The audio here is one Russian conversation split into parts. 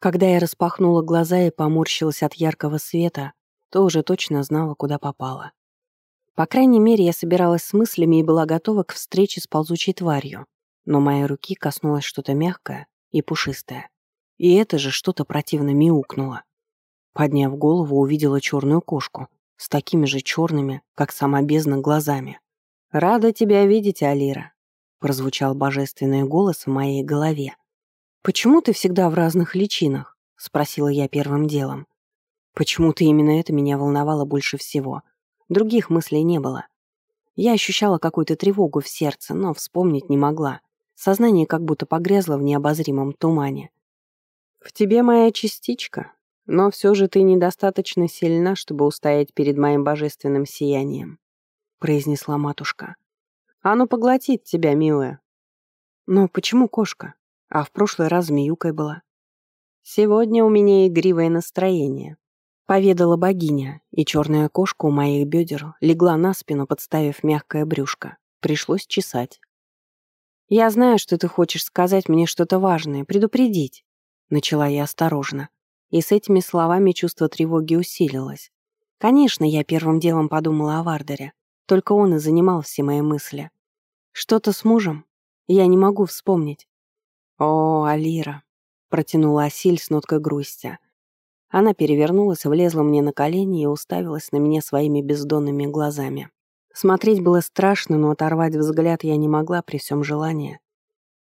Когда я распахнула глаза и поморщилась от яркого света, то уже точно знала, куда попала. По крайней мере, я собиралась с мыслями и была готова к встрече с ползучей тварью, но моей руки коснулось что-то мягкое и пушистое. И это же что-то противно мяукнуло. Подняв голову, увидела черную кошку с такими же черными, как сама бездна, глазами. «Рада тебя видеть, Алира», — прозвучал божественный голос в моей голове. «Почему ты всегда в разных личинах?» — спросила я первым делом. Почему-то именно это меня волновало больше всего. Других мыслей не было. Я ощущала какую-то тревогу в сердце, но вспомнить не могла. Сознание как будто погрязло в необозримом тумане. «В тебе моя частичка, но все же ты недостаточно сильна, чтобы устоять перед моим божественным сиянием», произнесла матушка. «Оно поглотит тебя, милая». «Но почему кошка?» А в прошлый раз змеюкой была. «Сегодня у меня игривое настроение», — поведала богиня, и черная кошка у моих бедер легла на спину, подставив мягкое брюшко. Пришлось чесать. «Я знаю, что ты хочешь сказать мне что-то важное, предупредить», — начала я осторожно. И с этими словами чувство тревоги усилилось. Конечно, я первым делом подумала о Вардере, только он и занимал все мои мысли. Что-то с мужем? Я не могу вспомнить. «О, Алира!» — протянула Асиль с ноткой грусти. Она перевернулась, влезла мне на колени и уставилась на меня своими бездонными глазами. Смотреть было страшно, но оторвать взгляд я не могла при всем желании.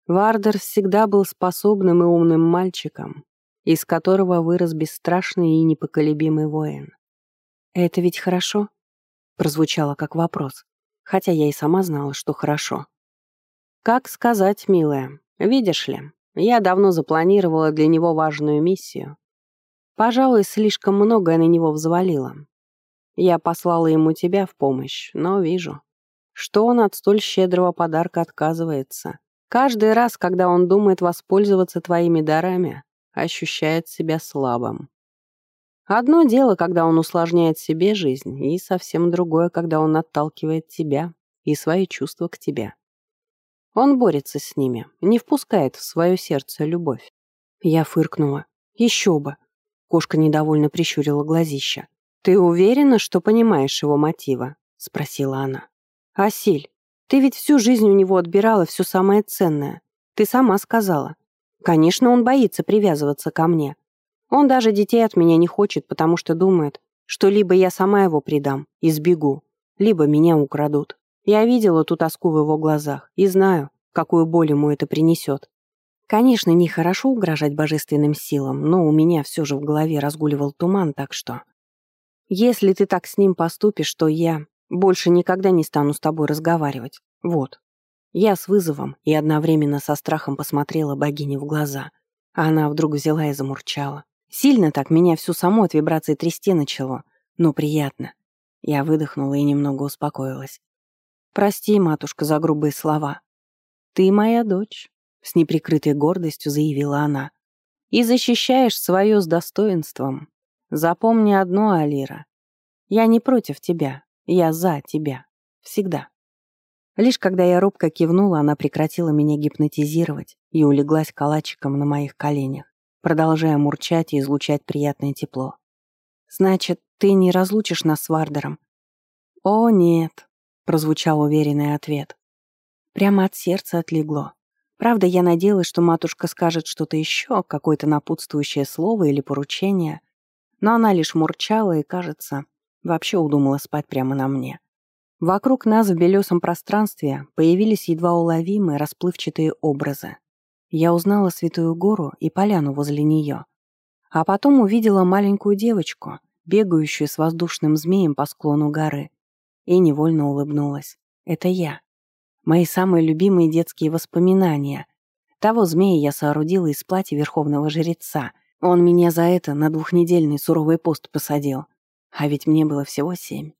Вардер всегда был способным и умным мальчиком, из которого вырос бесстрашный и непоколебимый воин. «Это ведь хорошо?» — прозвучало как вопрос, хотя я и сама знала, что хорошо. «Как сказать, милая?» Видишь ли, я давно запланировала для него важную миссию. Пожалуй, слишком многое на него взвалила. Я послала ему тебя в помощь, но вижу, что он от столь щедрого подарка отказывается. Каждый раз, когда он думает воспользоваться твоими дарами, ощущает себя слабым. Одно дело, когда он усложняет себе жизнь, и совсем другое, когда он отталкивает тебя и свои чувства к тебе. Он борется с ними, не впускает в свое сердце любовь. Я фыркнула. Еще бы. Кошка недовольно прищурила глазища. «Ты уверена, что понимаешь его мотива?» — спросила она. «Асиль, ты ведь всю жизнь у него отбирала все самое ценное. Ты сама сказала. Конечно, он боится привязываться ко мне. Он даже детей от меня не хочет, потому что думает, что либо я сама его предам и сбегу, либо меня украдут. Я видела ту тоску в его глазах и знаю, какую боль ему это принесет. Конечно, нехорошо угрожать божественным силам, но у меня все же в голове разгуливал туман, так что... Если ты так с ним поступишь, то я больше никогда не стану с тобой разговаривать. Вот. Я с вызовом и одновременно со страхом посмотрела богине в глаза, а она вдруг взяла и замурчала. Сильно так меня всю саму от вибрации трясти начало, но приятно. Я выдохнула и немного успокоилась. «Прости, матушка, за грубые слова. Ты моя дочь», — с неприкрытой гордостью заявила она. «И защищаешь свое с достоинством. Запомни одно, Алира. Я не против тебя, я за тебя. Всегда». Лишь когда я робко кивнула, она прекратила меня гипнотизировать и улеглась калачиком на моих коленях, продолжая мурчать и излучать приятное тепло. «Значит, ты не разлучишь нас с Вардером?» «О, нет», прозвучал уверенный ответ. Прямо от сердца отлегло. Правда, я надеялась, что матушка скажет что-то еще, какое-то напутствующее слово или поручение, но она лишь мурчала и, кажется, вообще удумала спать прямо на мне. Вокруг нас в белесом пространстве появились едва уловимые расплывчатые образы. Я узнала Святую Гору и поляну возле нее. А потом увидела маленькую девочку, бегающую с воздушным змеем по склону горы и невольно улыбнулась. Это я. Мои самые любимые детские воспоминания. Того змея я соорудила из платья верховного жреца. Он меня за это на двухнедельный суровый пост посадил. А ведь мне было всего семь.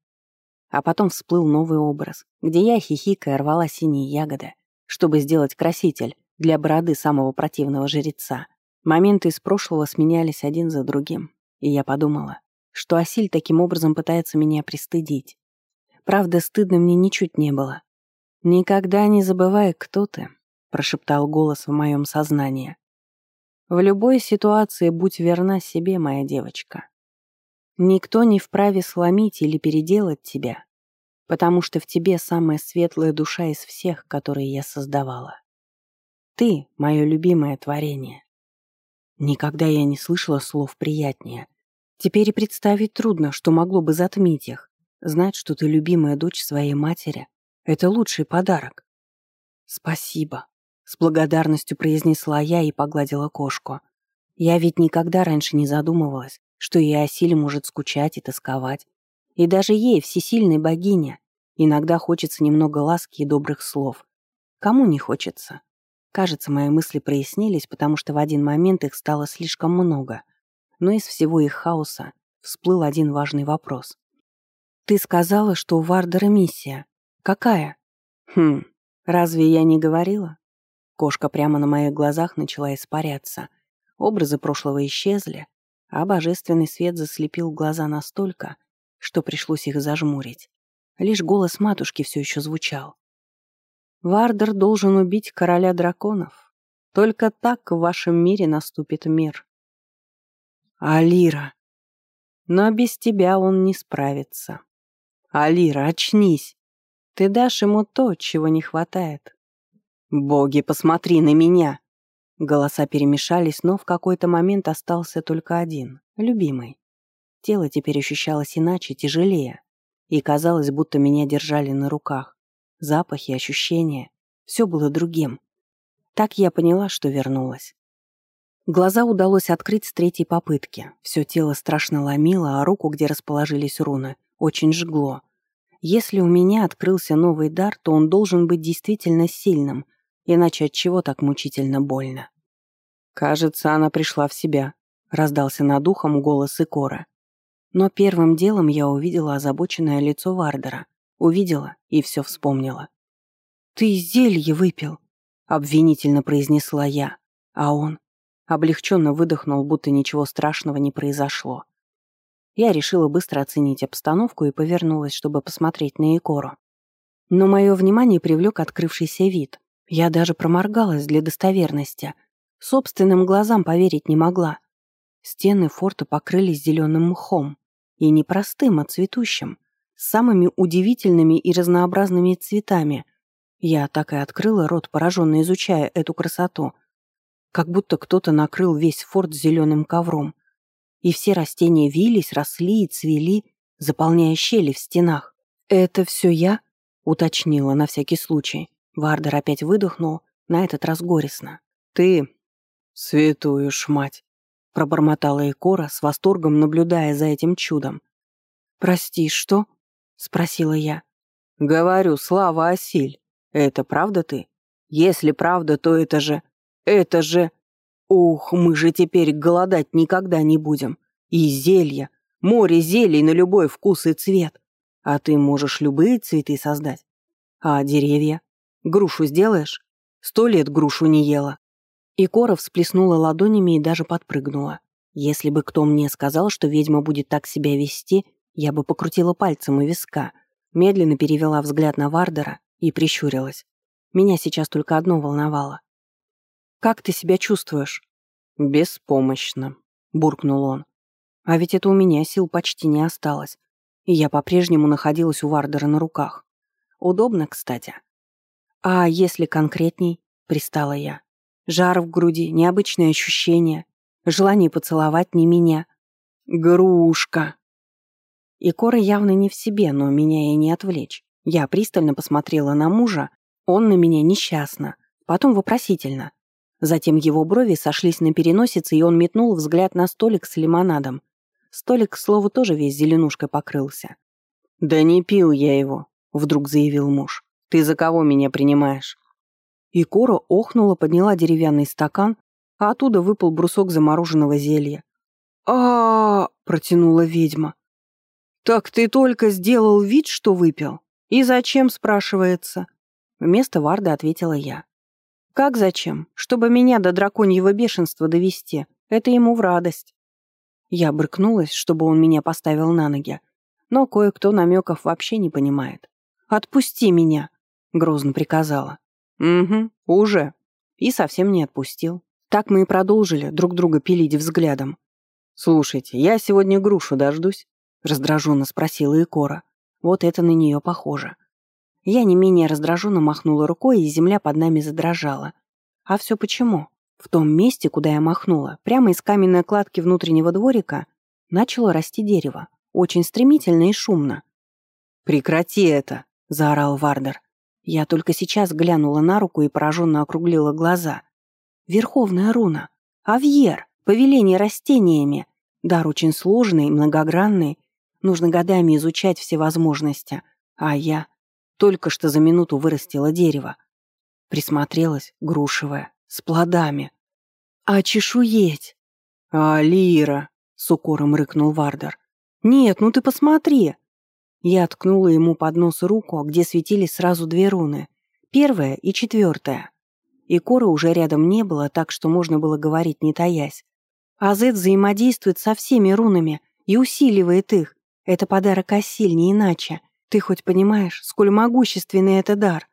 А потом всплыл новый образ, где я, хихикая, рвала синие ягоды, чтобы сделать краситель для бороды самого противного жреца. Моменты из прошлого сменялись один за другим, и я подумала, что Асиль таким образом пытается меня пристыдить. Правда, стыдно мне ничуть не было. «Никогда не забывай, кто ты», — прошептал голос в моем сознании. В любой ситуации будь верна себе, моя девочка. Никто не вправе сломить или переделать тебя, потому что в тебе самая светлая душа из всех, которые я создавала. Ты — мое любимое творение. Никогда я не слышала слов приятнее. Теперь и представить трудно, что могло бы затмить их. Знать, что ты любимая дочь своей матери — это лучший подарок. Спасибо, — с благодарностью произнесла я и погладила кошку. Я ведь никогда раньше не задумывалась, что и о может скучать и тосковать. И даже ей, всесильной богине, иногда хочется немного ласки и добрых слов. Кому не хочется? Кажется, мои мысли прояснились, потому что в один момент их стало слишком много. Но из всего их хаоса всплыл один важный вопрос. «Ты сказала, что у Вардера миссия. Какая?» «Хм, разве я не говорила?» Кошка прямо на моих глазах начала испаряться. Образы прошлого исчезли, а божественный свет заслепил глаза настолько, что пришлось их зажмурить. Лишь голос матушки все еще звучал. «Вардер должен убить короля драконов. Только так в вашем мире наступит мир». «Алира!» «Но без тебя он не справится». «Алира, очнись! Ты дашь ему то, чего не хватает». «Боги, посмотри на меня!» Голоса перемешались, но в какой-то момент остался только один, любимый. Тело теперь ощущалось иначе, тяжелее, и казалось, будто меня держали на руках. Запахи, ощущения — все было другим. Так я поняла, что вернулась. Глаза удалось открыть с третьей попытки. Все тело страшно ломило, а руку, где расположились руны, очень жгло. Если у меня открылся новый дар, то он должен быть действительно сильным — Иначе от чего так мучительно больно? Кажется, она пришла в себя. Раздался над ухом голос Икора. Но первым делом я увидела озабоченное лицо Вардера. Увидела и все вспомнила. «Ты зелье выпил», — обвинительно произнесла я. А он облегченно выдохнул, будто ничего страшного не произошло. Я решила быстро оценить обстановку и повернулась, чтобы посмотреть на Икору. Но мое внимание привлек открывшийся вид. Я даже проморгалась для достоверности. Собственным глазам поверить не могла. Стены форта покрылись зеленым мхом. И не простым, а цветущим. С самыми удивительными и разнообразными цветами. Я так и открыла рот, пораженно изучая эту красоту. Как будто кто-то накрыл весь форт зеленым ковром. И все растения вились, росли и цвели, заполняя щели в стенах. «Это все я?» — уточнила на всякий случай. Вардер опять выдохнул, на этот раз горестно. «Ты... святую ж мать!» пробормотала Экора с восторгом, наблюдая за этим чудом. «Прости, что?» — спросила я. «Говорю, слава Осиль. Это правда ты? Если правда, то это же... Это же... Ух, мы же теперь голодать никогда не будем. И зелья. Море зелий на любой вкус и цвет. А ты можешь любые цветы создать. А деревья? Грушу сделаешь? Сто лет грушу не ела». И Кора всплеснула ладонями и даже подпрыгнула. Если бы кто мне сказал, что ведьма будет так себя вести, я бы покрутила пальцем у виска, медленно перевела взгляд на Вардера и прищурилась. Меня сейчас только одно волновало. «Как ты себя чувствуешь?» «Беспомощно», — буркнул он. «А ведь это у меня сил почти не осталось, и я по-прежнему находилась у Вардера на руках. Удобно, кстати. «А если конкретней?» — пристала я. Жар в груди, необычные ощущения, желание поцеловать не меня. «Грушка!» И Кора явно не в себе, но меня и не отвлечь. Я пристально посмотрела на мужа, он на меня несчастно, потом вопросительно. Затем его брови сошлись на переносице, и он метнул взгляд на столик с лимонадом. Столик, к слову, тоже весь зеленушкой покрылся. «Да не пил я его», — вдруг заявил муж. Ты за кого меня принимаешь?» И Кора охнула, подняла деревянный стакан, а оттуда выпал брусок замороженного зелья. а, протянула ведьма. «Так ты только сделал вид, что выпил? И зачем?» — спрашивается. Вместо Варда ответила я. «Как зачем? Чтобы меня до драконьего бешенства довести. Это ему в радость». Я брыкнулась, чтобы он меня поставил на ноги, но кое-кто намеков вообще не понимает. «Отпусти меня!» — грозно приказала. «Угу, уже». И совсем не отпустил. Так мы и продолжили друг друга пилить взглядом. «Слушайте, я сегодня грушу дождусь?» — раздраженно спросила Икора. Вот это на нее похоже. Я не менее раздраженно махнула рукой, и земля под нами задрожала. А все почему? В том месте, куда я махнула, прямо из каменной кладки внутреннего дворика, начало расти дерево. Очень стремительно и шумно. «Прекрати это!» — заорал Вардер. Я только сейчас глянула на руку и пораженно округлила глаза. «Верховная руна! Авьер! Повеление растениями! Дар очень сложный, многогранный. Нужно годами изучать все возможности. А я только что за минуту вырастила дерево. Присмотрелась, грушевая, с плодами. «А чешуеть?» «А лира!» — с укором рыкнул Вардер. «Нет, ну ты посмотри!» Я ткнула ему под нос руку, где светились сразу две руны. Первая и четвертая. И коры уже рядом не было, так что можно было говорить, не таясь. Азет взаимодействует со всеми рунами и усиливает их. Это подарок Асиль, иначе. Ты хоть понимаешь, сколь могущественный это дар?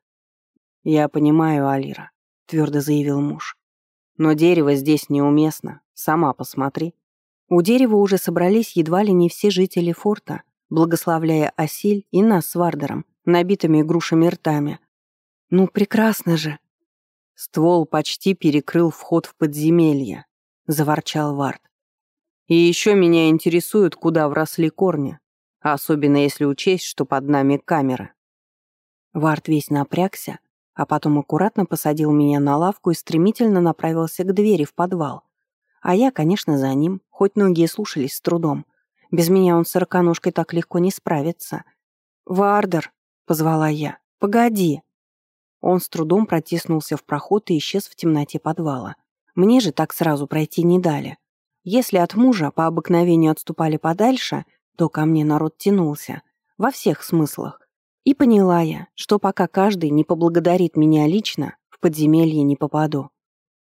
«Я понимаю, Алира», — твердо заявил муж. «Но дерево здесь неуместно. Сама посмотри». У дерева уже собрались едва ли не все жители форта, благословляя Асиль и нас с Вардером, набитыми грушами ртами. «Ну, прекрасно же!» Ствол почти перекрыл вход в подземелье, — заворчал Вард. «И еще меня интересует, куда вросли корни, особенно если учесть, что под нами камера». Вард весь напрягся, а потом аккуратно посадил меня на лавку и стремительно направился к двери в подвал. А я, конечно, за ним, хоть ноги и слушались с трудом. Без меня он с сороконожкой так легко не справится. «Вардер!» — позвала я. «Погоди!» Он с трудом протиснулся в проход и исчез в темноте подвала. Мне же так сразу пройти не дали. Если от мужа по обыкновению отступали подальше, то ко мне народ тянулся. Во всех смыслах. И поняла я, что пока каждый не поблагодарит меня лично, в подземелье не попаду.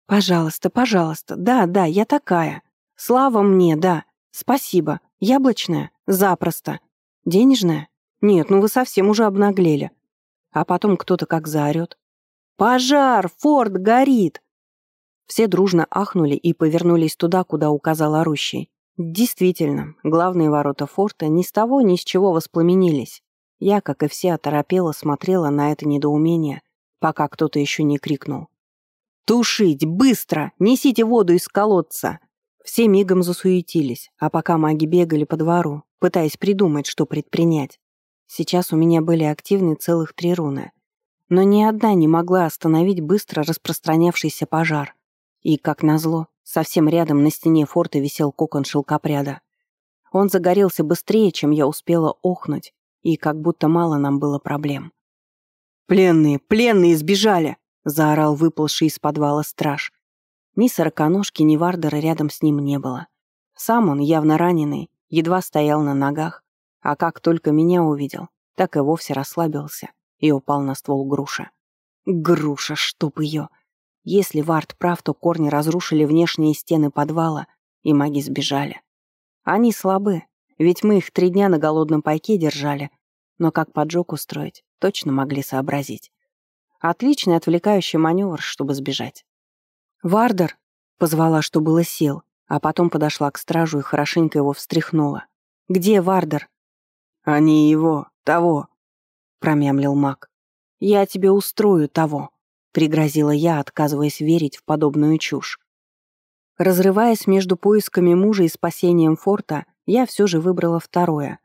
«Пожалуйста, пожалуйста, да, да, я такая. Слава мне, да. Спасибо. Яблочная? Запросто. Денежная? Нет, ну вы совсем уже обнаглели. А потом кто-то как заорет. «Пожар! Форт горит!» Все дружно ахнули и повернулись туда, куда указал орущий. Действительно, главные ворота форта ни с того ни с чего воспламенились. Я, как и все, оторопела смотрела на это недоумение, пока кто-то еще не крикнул. «Тушить! Быстро! Несите воду из колодца!» Все мигом засуетились, а пока маги бегали по двору, пытаясь придумать, что предпринять. Сейчас у меня были активны целых три руны. Но ни одна не могла остановить быстро распространявшийся пожар. И, как назло, совсем рядом на стене форта висел кокон шелкопряда. Он загорелся быстрее, чем я успела охнуть, и как будто мало нам было проблем. «Пленные, пленные сбежали!» — заорал выползший из подвала страж. Ни сороконожки, ни Вардера рядом с ним не было. Сам он, явно раненый, едва стоял на ногах, а как только меня увидел, так и вовсе расслабился и упал на ствол груши. Груша, чтоб ее! Если Вард прав, то корни разрушили внешние стены подвала, и маги сбежали. Они слабы, ведь мы их три дня на голодном пайке держали, но как поджог устроить, точно могли сообразить. Отличный отвлекающий маневр, чтобы сбежать. «Вардер!» — позвала, что было сил, а потом подошла к стражу и хорошенько его встряхнула. «Где Вардер?» «Они его, того», — промямлил маг. «Я тебе устрою того», Пригрозила я, отказываясь верить в подобную чушь. Разрываясь между поисками мужа и спасением форта, я все же выбрала второе.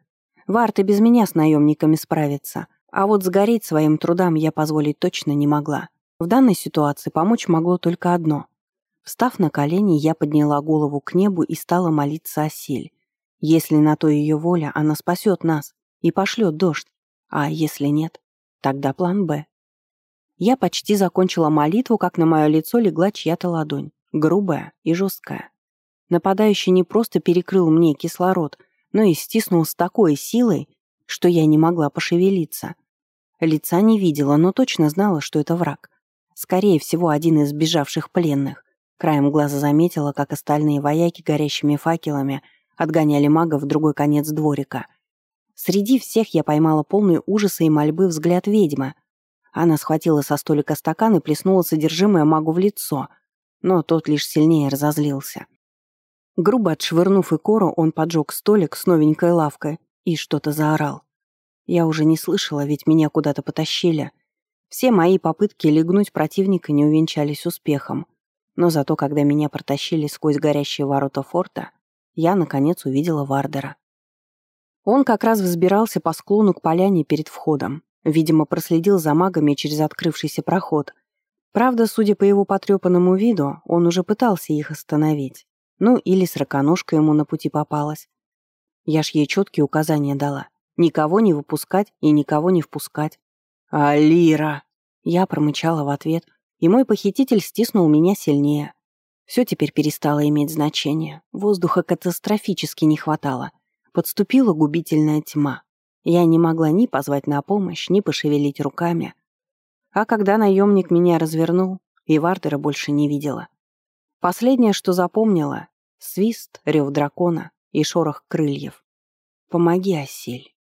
Варт и без меня с наемниками справится, а вот сгореть своим трудам я позволить точно не могла. В данной ситуации помочь могло только одно. Встав на колени, я подняла голову к небу и стала молиться о силе. Если на то ее воля, она спасет нас и пошлет дождь. А если нет, тогда план «Б». Я почти закончила молитву, как на мое лицо легла чья-то ладонь, грубая и жесткая. Нападающий не просто перекрыл мне кислород, но и стиснул с такой силой, что я не могла пошевелиться. Лица не видела, но точно знала, что это враг. Скорее всего, один из сбежавших пленных. Краем глаза заметила, как остальные вояки горящими факелами отгоняли мага в другой конец дворика. Среди всех я поймала полный ужаса и мольбы взгляд ведьмы — она схватила со столика стакан и плеснула содержимое магу в лицо. но тот лишь сильнее разозлился. Грубо отшвырнув икору, он поджег столик с новенькой лавкой и что-то заорал. Я уже не слышала, ведь меня куда-то потащили. Все мои попытки легнуть противника не увенчались успехом. Но зато, когда меня протащили сквозь горящие ворота форта, я, наконец, увидела Вардера. Он как раз взбирался по склону к поляне перед входом. Видимо, проследил за магами через открывшийся проход. Правда, судя по его потрепанному виду, он уже пытался их остановить. Ну, или сороконожка ему на пути попалась. Я ж ей четкие указания дала. Никого не выпускать и никого не впускать. «Алира!» Я промычала в ответ, и мой похититель стиснул меня сильнее. Все теперь перестало иметь значение. Воздуха катастрофически не хватало. Подступила губительная тьма. Я не могла ни позвать на помощь, ни пошевелить руками. А когда наемник меня развернул, и Вардера больше не видела. Последнее, что запомнила — свист, рев дракона и шорох крыльев. «Помоги, Осель».